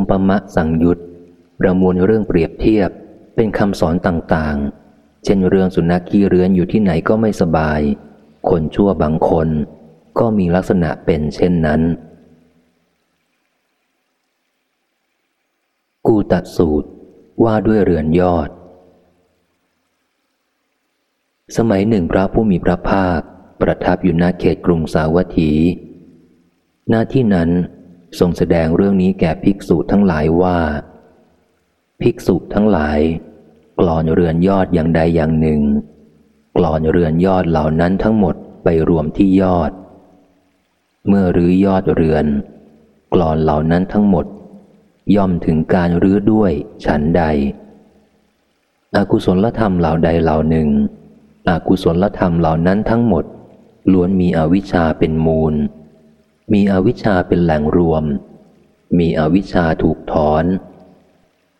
มปมะสังยุตประมวลเรื่องเปรียบเทียบ เป็นคำสอนต่างๆ เช่นเรื่องสุนัขขี้เรือนอยู่ที่ไหนก็ไม่สบาย คนชั่วบางคน ก็มีลักษณะเป็นเช่นนั้น กูตัดสูตรว่าด้วยเรือนยอด สมัยหนึ่งพระผู้มีพระภาค ประทับอยู่ณเขตกรุงสาวัตถี หน้าที่นั้น ทรงแสดงเรื่องนี้แก่ภิกษุทั้งหลายว่า ภิกษุทั้งหลาย กลอนเรือนยอดอย่างใดอย่างหนึ่ง กลอนเรือนยอดเหล่านั้นทั้งหมดไปรวมที่ยอด เมื่อรื้อยอดเรือน กลอนเหล่านั้นทั้งหมด ย่อมถึงการรื้อด้วยฉันใด อากุศลธรรมเหล่าใดเหล่าหนึ่งอากุศลธรรมเหล่านั้นทั้งหมด ล้วนมีอวิชชาเป็นมูล มีอวิชชาเป็นแหล่งรวม มีอวิชชาถูกถอน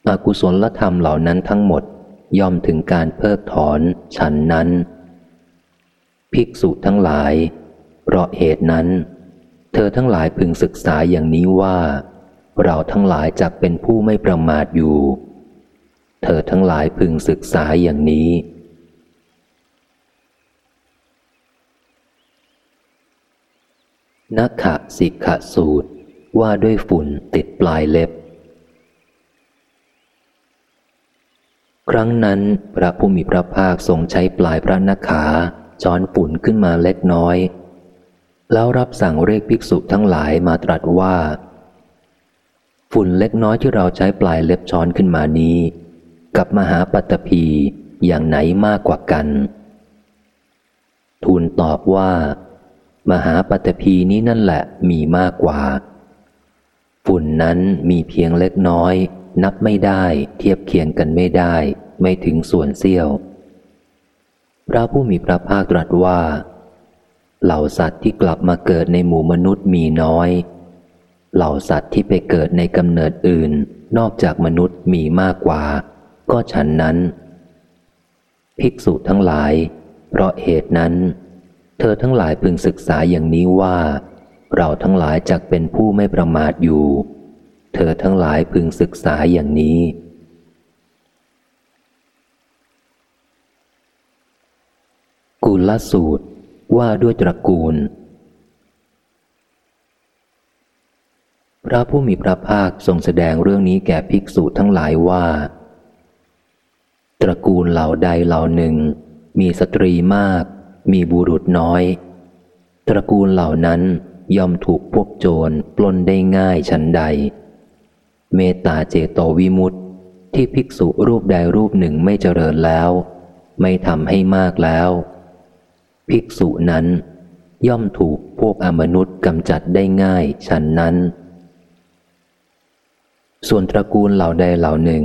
อกุศลธรรมเหล่านั้นทั้งหมดย่อมถึงการเพิกถอนฉันนั้น ภิกษุทั้งหลาย เพราะเหตุนั้น เธอทั้งหลายพึงศึกษาอย่างนี้ว่า เราทั้งหลายจะเป็นผู้ไม่ประมาทอยู่ เธอทั้งหลายพึงศึกษาอย่างนี้ นักขะสิกขสูตร ว่าด้วยฝุ่นติดปลายเล็บ ครั้งนั้นพระผู้มีพระภาคทรงใช้ปลายพระนักขาจอนฝุ่นขึ้นมาเล็กน้อย แล้วรับสั่งเรียกภิกษุทั้งหลายมาตรัสว่า ฝุ่นเล็กน้อยที่เราใช้ปลายเล็บช้อนขึ้นมานี้ กับมหาปัตตภีอย่างไหนมากกว่ากัน ทูลตอบว่า มหาปัตภีนี้นั่นแหละมีมากกว่า ฝุ่นนั้นมีเพียงเล็กน้อย นับไม่ได้ เทียบเคียงกันไม่ได้ ไม่ถึงส่วนเสี้ยว พระผู้มีพระภาคตรัสว่า เหล่าสัตว์ที่กลับมาเกิดในหมู่มนุษย์มีน้อย เหล่าสัตว์ที่ไปเกิดในกำเนิดอื่น นอกจากมนุษย์มีมากกว่า ก็ฉันนั้น ภิกษุทั้งหลาย เพราะเหตุนั้น เธอทั้งหลายพึงศึกษาอย่างนี้ว่า เราทั้งหลายจักเป็นผู้ไม่ประมาทอยู่ เธอทั้งหลายพึงศึกษาอย่างนี้ กุลสูตรว่าด้วยตระกูล พระผู้มีพระภาคทรงแสดงเรื่องนี้แก่ภิกษุทั้งหลายว่า ตระกูลเหล่าใดเหล่าหนึ่ง มีสตรีมาก มีบุรุษน้อย ตระกูลเหล่านั้นย่อมถูกพวกโจรปล้นได้ง่ายฉันใด เมตตาเจโตวิมุตติที่ภิกษุรูปใดรูปหนึ่งไม่เจริญแล้ว ไม่ทำให้มากแล้ว ภิกษุนั้นย่อมถูกพวกอมนุษย์กำจัดได้ง่ายฉันนั้น ส่วนตระกูลเหล่าใดเหล่าหนึ่ง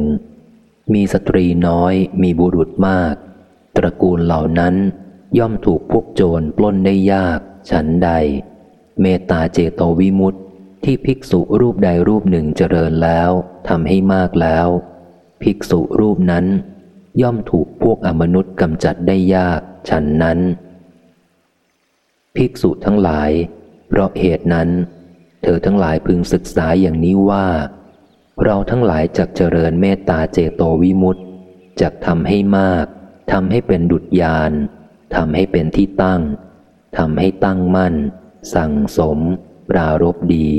มีสตรีน้อยมีบุรุษมาก ตระกูลเหล่านั้น ย่อมถูกพวกโจรปล้นได้ยาก ฉันใด เมตตาเจโตวิมุตติที่ภิกษุรูปใดรูปหนึ่งเจริญแล้วทำให้มากแล้ว ภิกษุรูปนั้น ย่อมถูกพวกอมนุษย์กำจัดได้ยากฉันนั้น ภิกษุทั้งหลาย เพราะเหตุนั้น เธอทั้งหลายพึงศึกษาอย่างนี้ว่า เราทั้งหลายจักเจริญเมตตาเจโตวิมุตติจักทำให้มากทำให้เป็นดุจยาน ทำให้เป็นที่ตั้งทำให้ตั้งมั่น สั่งสม ปรารบดี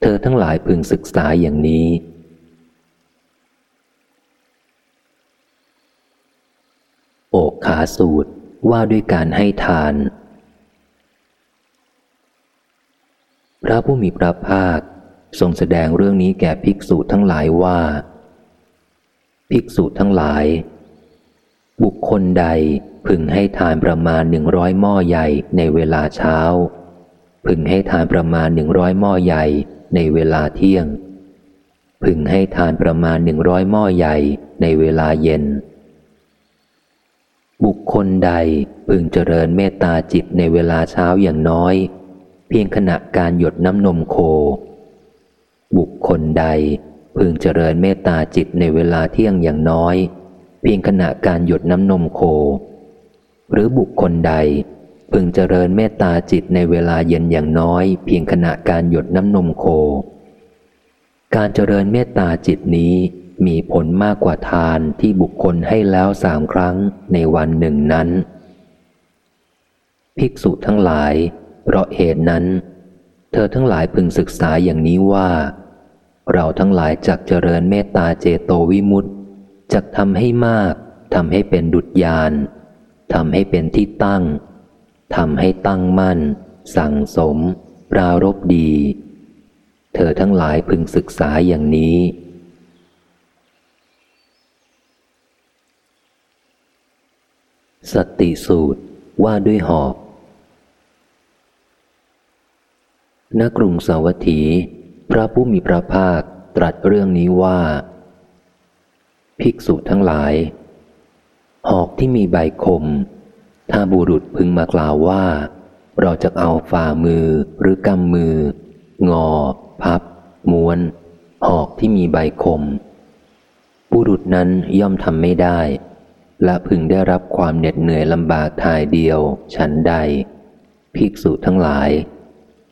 เธอทั้งหลายพึงศึกษาอย่างนี้ โอกขาสูตรว่าด้วยการให้ทาน พระผู้มีพระภาคทรงแสดงเรื่องนี้แก่ภิกษุทั้งหลายว่า ภิกษุทั้งหลาย บุคคลใดพึงให้ทานประมาณหนึ่งร้อยหม้อใหญ่ในเวลาเช้า พึงให้ทานประมาณหนึ่งร้อยหม้อใหญ่ในเวลาเที่ยง พึงให้ทานประมาณหนึ่งร้อยหม้อใหญ่ในเวลาเย็น บุคคลใดพึงเจริญเมตตาจิตในเวลาเช้าอย่างน้อย เพียงขณะการหยดน้ำนมโค บุคคลใดพึงเจริญเมตตาจิตในเวลาเที่ยงอย่างน้อย เพียงขณะการหยดน้ำนมโค หรือบุคคลใด พึงเจริญเมตตาจิตในเวลาเย็นอย่างน้อย เพียงขณะการหยดน้ำนมโค การเจริญเมตตาจิตนี้มีผลมากกว่าทานที่บุคคลให้แล้วสามครั้งในวันหนึ่งนั้น ภิกษุทั้งหลาย เพราะเหตุนั้น เธอทั้งหลายพึงศึกษาอย่างนี้ว่า เราทั้งหลายจักเจริญเมตตาเจโตวิมุตติ จักทำให้มากทำให้เป็นดุจยานทำให้เป็นที่ตั้งทำให้ตั้งมั่น สั่งสม ปรารบดี เธอทั้งหลายพึงศึกษาอย่างนี้ สติสูตรว่าด้วยหอบณกรุงสาวัตถี พระผู้มีพระภาคตรัสเรื่องนี้ว่า ภิกษุทั้งหลาย หอกที่มีใบคม ถ้าบุรุษพึงมากล่าวว่า เราจะเอาฝ่ามือหรือกำมือ งอ พับ ม้วน หอกที่มีใบคม บุรุษนั้นย่อมทำไม่ได้ และพึงได้รับความเหน็ดเหนื่อยลำบากทายเดียว ฉันใด ภิกษุทั้งหลาย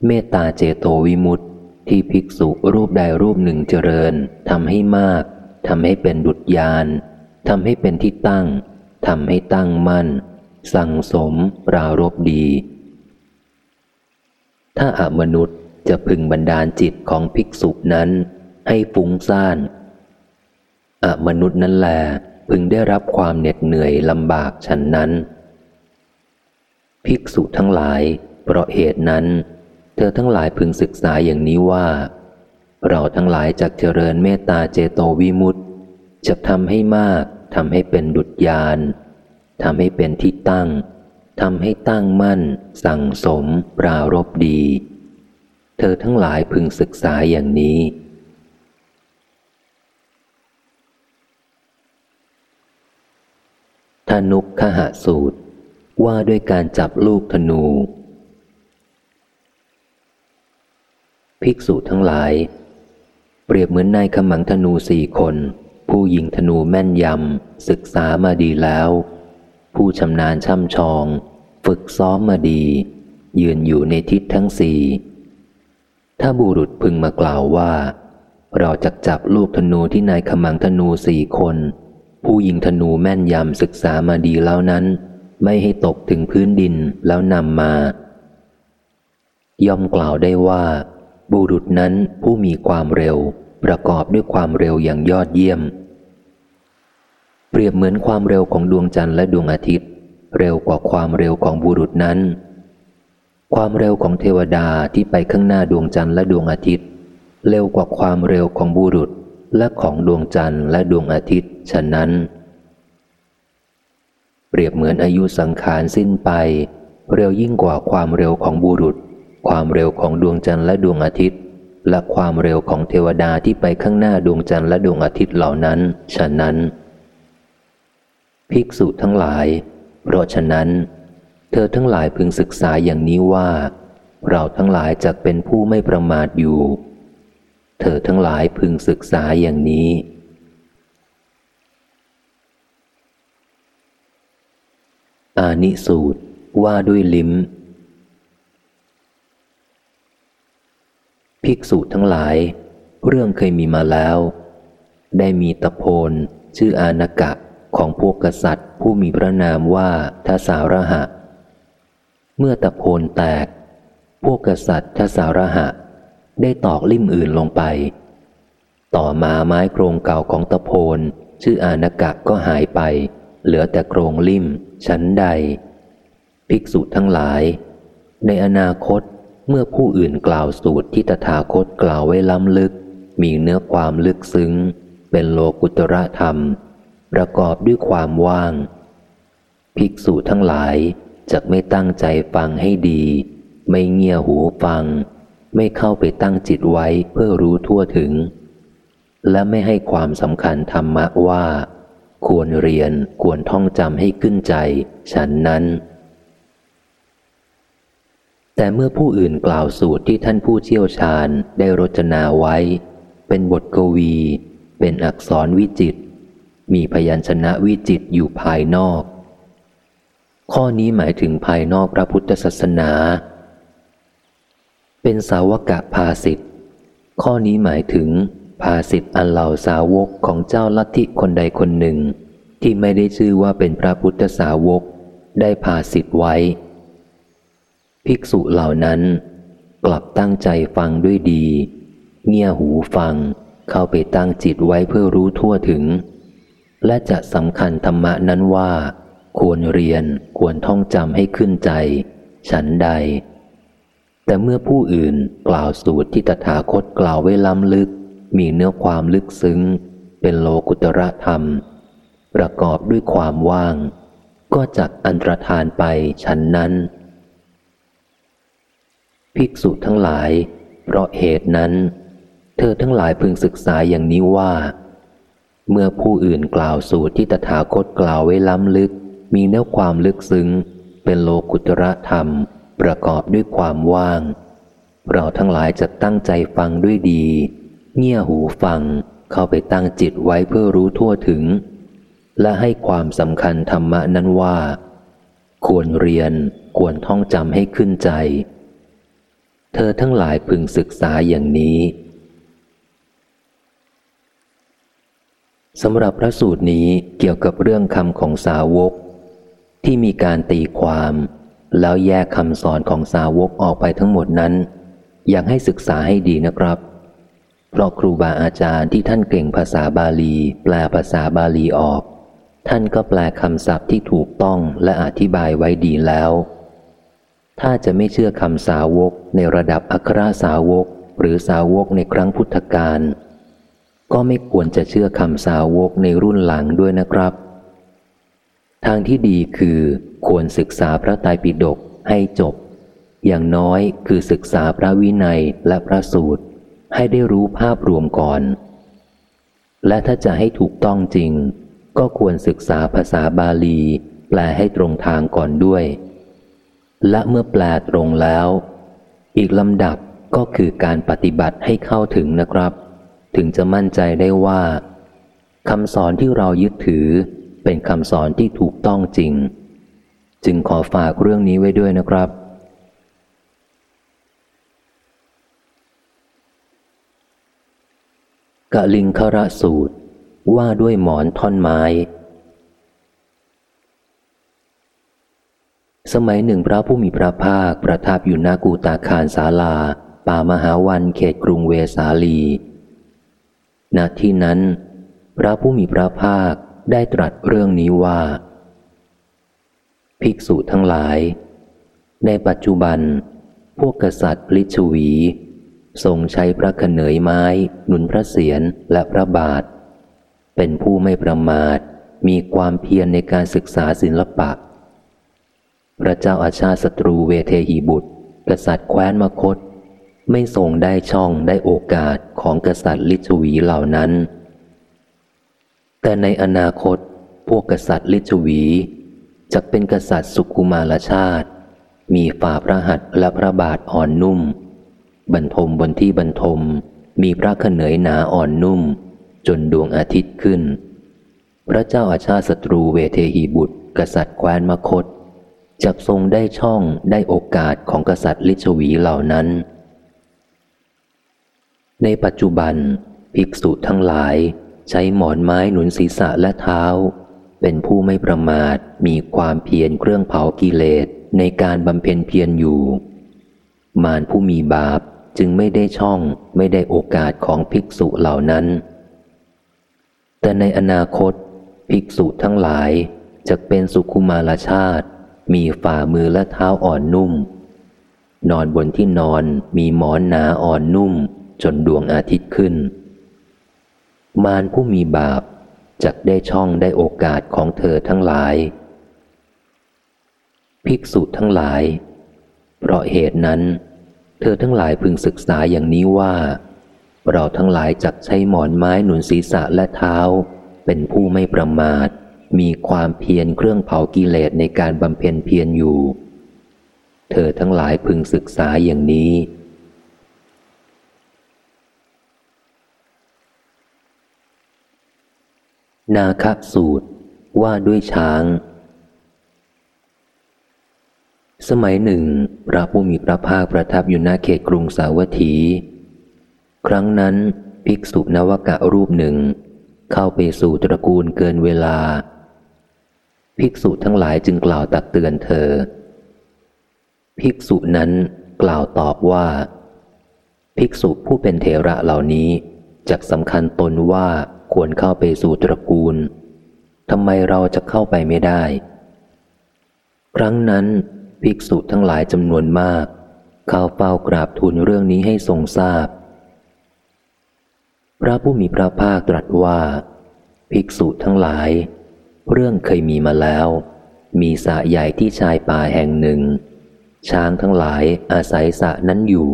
เมตตาเจโตวิมุตติที่ภิกษุรูปใดรูปหนึ่งเจริญทำให้มาก ทำให้เป็นดุจยานทำให้เป็นที่ตั้งทำให้ตั้งมั่น สั่งสมปรารบดี ถ้าอามนุษย์จะพึงบันดาลจิตของภิกษุนั้น ให้ฟุ้งซ่านอมนุษย์นั้นแหลพึงได้รับความเหน็ดเหนื่อยลำบากฉันนั้น ภิกษุทั้งหลาย เพราะเหตุนั้น เธอทั้งหลายพึงศึกษาอย่างนี้ว่า เราทั้งหลายจากเจริญเมตตาเจโตวิมุตติจะทำให้มากทำให้เป็นดุจยานทำให้เป็นที่ตั้งทำให้ตั้งมั่น สั่งสม ปรารบดี เธอทั้งหลายพึงศึกษาอย่างนี้ ธนุกขหาสูตร ว่าด้วยการจับลูกธนู ภิกษุทั้งหลาย เปรียบเหมือนนายขมังธนูสี่คน ผู้ยิงธนูแม่นยำ ศึกษามาดีแล้ว ผู้ชำนาญช่ำชอง ฝึกซ้อมมาดี ยืนอยู่ในทิศทั้งสี่ ถ้าบุรุษพึงมากล่าวว่า เราจะจับลูกธนูที่นายขมังธนูสี่คน ผู้ยิงธนูแม่นยำศึกษามาดีแล้วนั้น ไม่ให้ตกถึงพื้นดินแล้วนำมา ย่อมกล่าวได้ว่า บุรุษนั้นผู้มีความเร็ว ประกอบด้วยความเร็วอย่างยอดเยี่ยม เปรียบเหมือนความเร็วของดวงจันทร์และดวงอาทิตย์ เร็วกว่าความเร็วของบุรุษนั้น ความเร็วของเทวดาที่ไปข้างหน้าดวงจันทร์และดวงอาทิตย์ เร็วกว่าความเร็วของบุรุษและของดวงจันทร์และดวงอาทิตย์ ฉะนั้น เปรียบเหมือนอายุสังขารสิ้นไป เร็วยิ่งกว่าความเร็วของบุรุษ ความเร็วของดวงจันทร์และดวงอาทิตย์ และความเร็วของเทวดาที่ไปข้างหน้าดวงจันทร์และดวงอาทิตย์เหล่านั้น ฉะนั้น ภิกษุทั้งหลาย เพราะฉะนั้น เธอทั้งหลายพึงศึกษาอย่างนี้ว่า เราทั้งหลายจะเป็นผู้ไม่ประมาทอยู่ เธอทั้งหลายพึงศึกษาอย่างนี้อานิสูตรว่าด้วยลิ้ม ภิกษุทั้งหลาย เรื่องเคยมีมาแล้ว ได้มีตะโพนชื่ออานกะของพวกกษัตริย์ ผู้มีพระนามว่าทศาระหะ เมื่อตะโพนแตก พวกกษัตริย์ทศาระหะ ได้ตอกลิ่มอื่นลงไป ต่อมาไม้โครงเก่าของตะโพนชื่ออานกะก็หายไป เหลือแต่โครงลิ่มชั้นใด ภิกษุทั้งหลาย ในอนาคต เมื่อผู้อื่นกล่าวสูตรที่ตถาคตกล่าวไว้ล้ำลึก มีเนื้อความลึกซึ้ง เป็นโลกุตระธรรม ประกอบด้วยความว่าง ภิกษุทั้งหลายจะไม่ตั้งใจฟังให้ดี ไม่เงี่ยหูฟัง ไม่เข้าไปตั้งจิตไว้เพื่อรู้ทั่วถึง และไม่ให้ความสำคัญธรรมะว่า ควรเรียนควรท่องจำให้ขึ้นใจ ฉันนั้น แต่เมื่อผู้อื่นกล่าวสูตรที่ท่านผู้เชี่ยวชาญได้รจนาไว้ เป็นบทกวี เป็นอักษรวิจิต มีพยัญชนะวิจิตอยู่ภายนอก ข้อนี้หมายถึงภายนอกพระพุทธศาสนา เป็นสาวกะภาสิทธ์ข้อนี้หมายถึง ภาสิทธิ์อันเหล่าสาวกของเจ้าลัทธิคนใดคนหนึ่ง ที่ไม่ได้ชื่อว่าเป็นพระพุทธสาวก ได้ภาสิทธิ์ไว้ ภิกษุเหล่านั้น กลับตั้งใจฟังด้วยดี เงี่ยหูฟัง เข้าไปตั้งจิตไว้เพื่อรู้ทั่วถึง และจะสำคัญธรรมะนั้นว่า ควรเรียนควรท่องจำให้ขึ้นใจ ฉันใด แต่เมื่อผู้อื่นกล่าวสูตรที่ตถาคตกล่าวไว้ล้ำลึก มีเนื้อความลึกซึ้ง เป็นโลกุตระธรรม ประกอบด้วยความว่าง ก็จักอันตรธานไปฉันนั้น ภิกษุทั้งหลาย เพราะเหตุนั้น เธอทั้งหลายพึงศึกษาอย่างนี้ว่า เมื่อผู้อื่นกล่าวสูตรที่ตถาคตกล่าวไว้ล้ำลึก มีเนื้อความลึกซึ้ง เป็นโลกุตระธรรม ประกอบด้วยความว่าง เราทั้งหลายจะตั้งใจฟังด้วยดี เงี่ยหูฟังเข้าไปตั้งจิตไว้เพื่อรู้ทั่วถึง และให้ความสำคัญธรรมะนั้นว่า ควรเรียนควรท่องจำให้ขึ้นใจ เธอทั้งหลายพึงศึกษาอย่างนี้สำหรับพระสูตรนี้เกี่ยวกับเรื่องคำของสาวก ที่มีการตีความ แล้วแยกคำสอนของสาวกออกไปทั้งหมดนั้น อยากให้ศึกษาให้ดีนะครับ เพราะครูบาอาจารย์ที่ท่านเก่งภาษาบาลี แปลภาษาบาลีออก ท่านก็แปลคำศัพท์ที่ถูกต้องและอธิบายไว้ดีแล้ว ถ้าจะไม่เชื่อคำสาวกในระดับอัครสาวก หรือสาวกในครั้งพุทธกาลก็ไม่ควรจะเชื่อคำสาวกในรุ่นหลังด้วยนะครับ ทางที่ดีคือควรศึกษาพระไตรปิฎกให้จบ อย่างน้อยคือศึกษาพระวินัยและพระสูตร ให้ได้รู้ภาพรวมก่อน และถ้าจะให้ถูกต้องจริง ก็ควรศึกษาภาษาบาลี แปลให้ตรงทางก่อนด้วย และเมื่อแปลตรงแล้ว อีกลำดับก็คือการปฏิบัติให้เข้าถึงนะครับ ถึงจะมั่นใจได้ว่าคำสอนที่เรายึดถือเป็นคำสอนที่ถูกต้องจริง จึงขอฝากเรื่องนี้ไว้ด้วยนะครับ กะลิงคระสูตรว่าด้วยหมอนท่อนไม้ สมัยหนึ่งพระผู้มีพระภาคประทับอยู่ณกูตาคารศาลา ป่ามหาวันเขตกรุงเวสาลี ณ ที่นั้น พระผู้มีพระภาคได้ตรัสเรื่องนี้ว่า ภิกษุทั้งหลาย ในปัจจุบัน พวกกษัตริย์ลิชวีทรงใช้พระขเนยไม้หนุนพระเศียรและพระบาท เป็นผู้ไม่ประมาท มีความเพียรในการศึกษาศิลปะ พระเจ้าอาชาศัตรูเวเทหีบุตร กษัตริย์แคว้นมคต ไม่ทรงได้ช่องได้โอกาสของกษัตริย์ลิชวีเหล่านั้น แต่ในอนาคต พวกกษัตริย์ลิชวีจะเป็นกษัตริย์สุกุมารชาติ มีฝ่าพระหัตถ์และพระบาทอ่อนนุ่ม บรรทมบนที่บรรทมมีพระขเนยหนาอ่อนนุ่ม จนดวงอาทิตย์ขึ้น พระเจ้าอาชาศัตรูเวเทหีบุตร กษัตริย์แคว้นมคต จะทรงได้ช่องได้โอกาสของกษัตริย์ลิชวีเหล่านั้น ในปัจจุบัน ภิกษุทั้งหลายใช้หมอนไม้หนุนศีรษะและเท้า เป็นผู้ไม่ประมาทมีความเพียรเครื่องเผากิเลสในการบำเพ็ญเพียรอยู่ มารผู้มีบาปจึงไม่ได้ช่องไม่ได้โอกาสของภิกษุเหล่านั้น แต่ในอนาคต ภิกษุทั้งหลายจะเป็นสุขุมารชาติ มีฝ่ามือและเท้าอ่อนนุ่ม นอนบนที่นอนมีหมอนหนาอ่อนนุ่ม จนดวงอาทิตย์ขึ้น มารผู้มีบาปจักได้ช่องได้โอกาสของเธอทั้งหลาย ภิกษุทั้งหลาย เพราะเหตุนั้น เธอทั้งหลายพึงศึกษาอย่างนี้ว่า เราทั้งหลายจักใช้หมอนไม้หนุนศีรษะและเท้า เป็นผู้ไม่ประมาท มีความเพียรเครื่องเผากิเลสในการบำเพ็ญเพียรอยู่ เธอทั้งหลายพึงศึกษาอย่างนี้ นาคสูตรว่าด้วยช้าง สมัยหนึ่ง พระผู้มีพระภาคประทับอยู่ณเขตกรุงสาวัตถี ครั้งนั้นภิกษุนวกะรูปหนึ่ง เข้าไปสู่ตระกูลเกินเวลา ภิกษุทั้งหลายจึงกล่าวตักเตือนเธอ ภิกษุนั้นกล่าวตอบว่า ภิกษุผู้เป็นเทระเหล่านี้จักสำคัญตนว่าควรเข้าไปสู่ตระกูลทำไมเราจะเข้าไปไม่ได้ ครั้งนั้นภิกษุทั้งหลายจำนวนมาก เข้าเฝ้ากราบทูลเรื่องนี้ให้ทรงทราบ พระผู้มีพระภาคตรัสว่า ภิกษุทั้งหลาย เรื่องเคยมีมาแล้ว มีสระใหญ่ที่ชายป่าแห่งหนึ่ง ช้างทั้งหลายอาศัยสระนั้นอยู่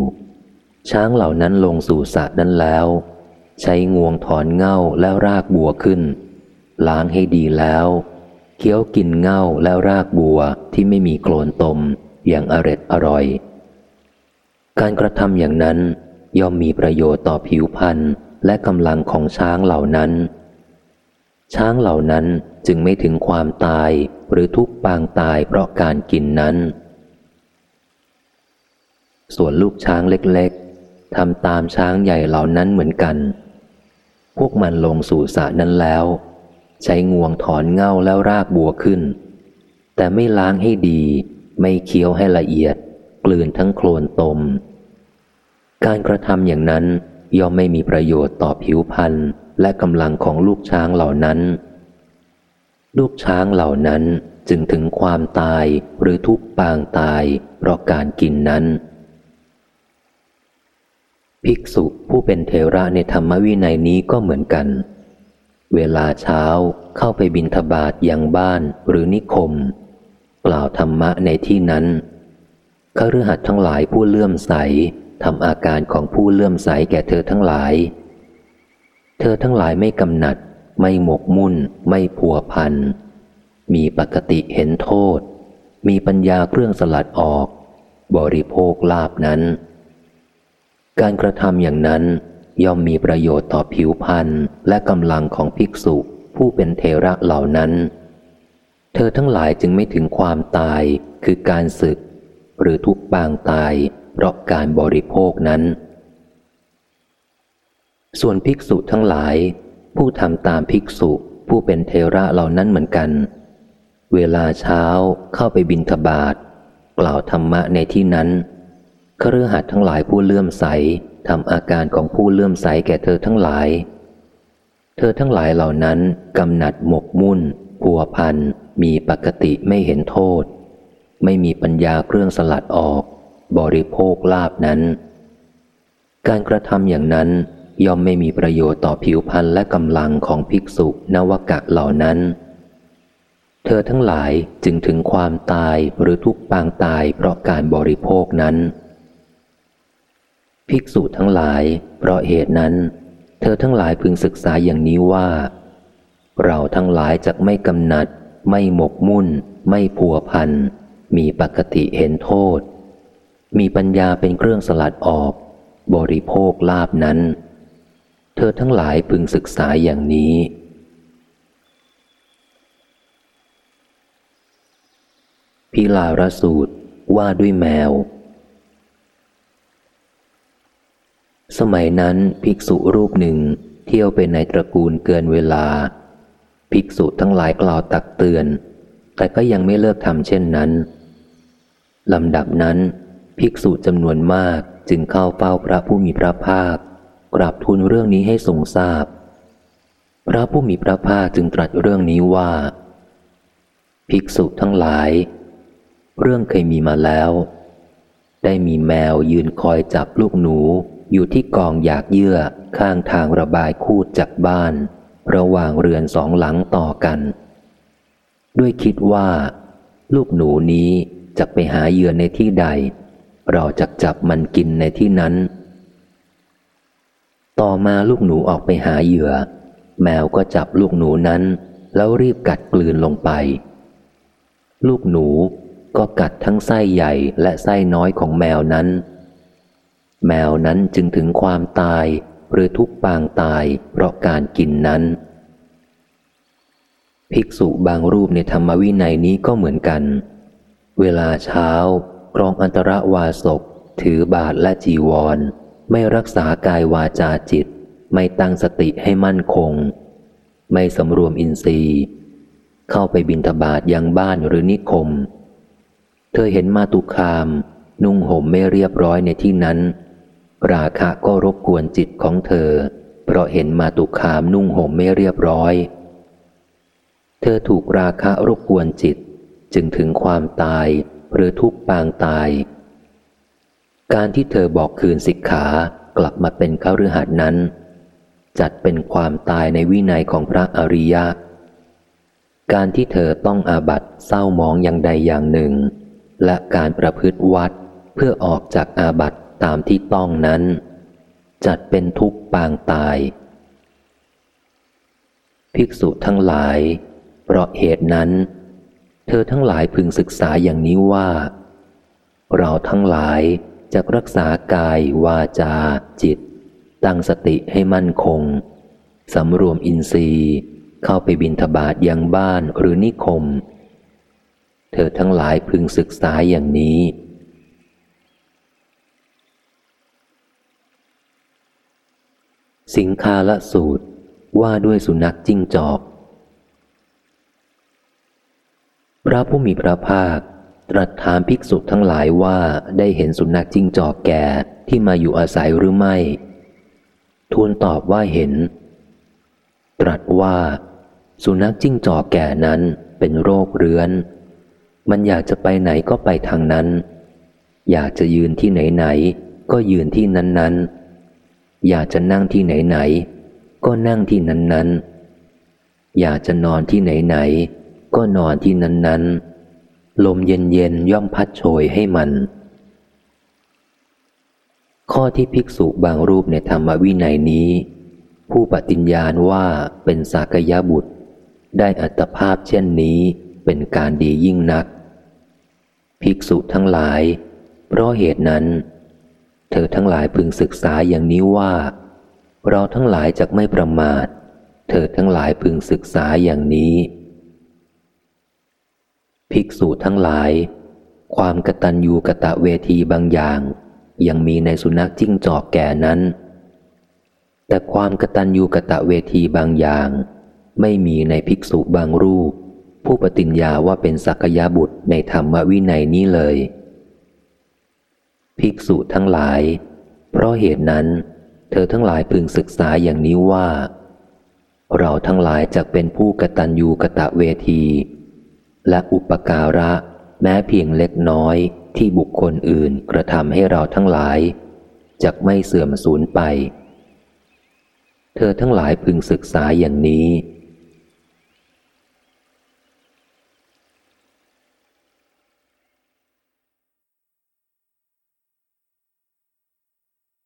ช้างเหล่านั้นลงสู่สระนั้นแล้ว ใช้งวงถอนเง่าแล้วรากบัวขึ้น ล้างให้ดีแล้วเคี้ยวกินเง่าแล้วรากบัวที่ไม่มีโคลนตมอย่างอร็ดอร่อย การกระทำอย่างนั้นย่อมมีประโยชน์ต่อผิวพรรณและกำลังของช้างเหล่านั้น ช้างเหล่านั้นจึงไม่ถึงความตายหรือทุกปางตายเพราะการกินนั้น ส่วนลูกช้างเล็กๆทำตามช้างใหญ่เหล่านั้นเหมือนกัน พวกมันลงสู่สระนั้นแล้ว ใช้งวงถอนเง่าแล้วรากบัวขึ้น แต่ไม่ล้างให้ดี ไม่เคี้ยวให้ละเอียด กลืนทั้งโคลนตม การกระทำอย่างนั้นย่อมไม่มีประโยชน์ต่อผิวพรรณ และกำลังของลูกช้างเหล่านั้น ลูกช้างเหล่านั้นจึงถึงความตายหรือทุกปางตายเพราะการกินนั้น ภิกษุผู้เป็นเทระในธรรมวินัยนี้ก็เหมือนกัน เวลาเช้าเข้าไปบินทบาทยังบ้านหรือนิคม กล่าวธรรมะในที่นั้นขรือหัดทั้งหลายผู้เลื่อมใสทำอาการของผู้เลื่อมใสแก่เธอทั้งหลาย เธอทั้งหลายไม่กำหนัด ไม่หมกมุ่น ไม่ผัวพัน มีปกติเห็นโทษ มีปัญญาเครื่องสลัดออก บริโภคลาบนั้น การกระทำอย่างนั้นย่อมมีประโยชน์ต่อผิวพรรณและกำลังของภิกษุผู้เป็นเทระเหล่านั้น เธอทั้งหลายจึงไม่ถึงความตายคือการศึก หรือทุกปางตายเพราะการบริโภคนั้น ส่วนภิกษุทั้งหลาย ผู้ทำตามภิกษุผู้เป็นเทระเหล่านั้นเหมือนกัน เวลาเช้าเข้าไปบินทบาทกล่าวธรรมะในที่นั้นเครือหัดทั้งหลายผู้เลื่อมใสทำอาการของผู้เลื่อมใสแก่เธอทั้งหลาย เธอทั้งหลายเหล่านั้นกำหนัดหมกมุ่นผัวพันมีปกติไม่เห็นโทษ ไม่มีปัญญาเครื่องสลัดออก บริโภคลาบนั้น การกระทำอย่างนั้น ย่อมไม่มีประโยชน์ต่อผิวพรรณและกำลังของภิกษุนวกะเหล่านั้น เธอทั้งหลายจึงถึงความตายหรือทุกปางตายเพราะการบริโภคนั้น ภิกษุทั้งหลาย เพราะเหตุนั้น เธอทั้งหลายพึงศึกษาอย่างนี้ว่า เราทั้งหลายจะไม่กำหนัด ไม่หมกมุ่น ไม่ผัวพัน มีปกติเห็นโทษ มีปัญญาเป็นเครื่องสลัดออก บริโภคลาบนั้น เธอทั้งหลายพึงศึกษาอย่างนี้ พิลารสูตรว่าด้วยแมว สมัยนั้นภิกษุรูปหนึ่งเที่ยวไปในตระกูลเกินเวลา ภิกษุทั้งหลายกล่าวตักเตือน แต่ก็ยังไม่เลิกทำเช่นนั้นลำดับนั้น ภิกษุจำนวนมากจึงเข้าเฝ้าพระผู้มีพระภาค กราบทูลเรื่องนี้ให้ทรงทราบพพระผู้มีพระภาคจึงตรัสเรื่องนี้ว่า ภิกษุทั้งหลาย เรื่องเคยมีมาแล้ว ได้มีแมวยืนคอยจับลูกหนูอยู่ที่กองอยากเยื่อข้างทางระบายคูดจากบ้าน ระหว่างเรือนสองหลังต่อกัน ด้วยคิดว่า ลูกหนูนี้จะไปหาเหยื่อในที่ใด เราจะจับมันกินในที่นั้น ต่อมาลูกหนูออกไปหาเหยื่อ แมวก็จับลูกหนูนั้น แล้วรีบกัดกลืนลงไป ลูกหนูก็กัดทั้งไส้ใหญ่และไส้น้อยของแมวนั้น แมวนั้นจึงถึงความตายหรือทุกปางตายเพราะการกินนั้น ภิกษุบางรูปในธรรมวินัยนี้ก็เหมือนกัน เวลาเช้ากรองอันตรวาสกถือบาทและจีวร ไม่รักษากายวาจาจิต ไม่ตั้งสติให้มั่นคง ไม่สำรวมอินทรีย์ เข้าไปบินทบาทยังบ้านหรือนิคม เธอเห็นมาตุคาม นุ่งห่มไม่เรียบร้อยในที่นั้น ราคะก็รบกวนจิตของเธอ เพราะเห็นมาตุคามนุ่งห่มไม่เรียบร้อย เธอถูกราคะรบกวนจิต จึงถึงความตายหรือทุกปางตาย การที่เธอบอกคืนสิกขากลับมาเป็นเขาฤหัสนั้น จัดเป็นความตายในวินัยของพระอริยะ การที่เธอต้องอาบัตเศร้ามองอย่างใดอย่างหนึ่ง และการประพฤติวัดเพื่อออกจากอาบัตตามที่ต้องนั้น จัดเป็นทุกปางตาย ภิกษุทั้งหลาย เพราะเหตุนั้น เธอทั้งหลายพึงศึกษาอย่างนี้ว่า เราทั้งหลาย จะรักษากาย วาจา จิต ตั้งสติให้มั่นคง สำรวมอินทรีย์ เข้าไปบินทบาทยังบ้านหรือนิคม เธอทั้งหลายพึงศึกษาอย่างนี้ สิงคาละสูตรว่าด้วยสุนัขจิ้งจอก พระผู้มีพระภาค ตรัสถามภิกษุทั้งหลายว่าได้เห็นสุนัขจิ้งจอกแก่ที่มาอยู่อาศัยหรือไม่ ทูลตอบว่าเห็น ตรัสว่า สุนัขจิ้งจอกแก่นั้นเป็นโรคเรื้อน มันอยากจะไปไหนก็ไปทางนั้น อยากจะยืนที่ไหนไหน ก็ยืนที่นั้นนั้นอยากจะนั่งที่ไหนไหน ก็นั่งที่นั้นนั้นอยากจะนอนที่ไหนไหน ก็นอนที่นั้นนั้น ลมเย็นๆย่อมพัดโชยให้มัน ข้อที่ภิกษุบางรูปในธรรมวินัยนี้ ผู้ปฏิญญาณว่าเป็นสากยบุตร ได้อัตภาพเช่นนี้เป็นการดียิ่งนัก ภิกษุทั้งหลาย เพราะเหตุนั้น เธอทั้งหลายพึงศึกษาอย่างนี้ว่า เราทั้งหลายจะไม่ประมาท เธอทั้งหลายพึงศึกษาอย่างนี้ ภิกษุทั้งหลาย ความกตัญญูกะตะเวทีบางอย่าง ยังมีในสุนัขจิ้งจอกแก่นั้น แต่ความกตัญญูกะตะเวทีบางอย่าง ไม่มีในภิกษุบางรูป ผู้ปฏิญญาว่าเป็นสักยาบุตรในธรรมวินัยนี้เลย ภิกษุทั้งหลาย เพราะเหตุนั้น เธอทั้งหลายพึงศึกษาอย่างนี้ว่า เราทั้งหลายจะเป็นผู้กตัญญูกะตะเวที และอุปการะ แม้เพียงเล็กน้อยที่บุคคลอื่นกระทำให้เราทั้งหลายจะไม่เสื่อมสูญไป เธอทั้งหลายพึงศึกษาอย่างนี้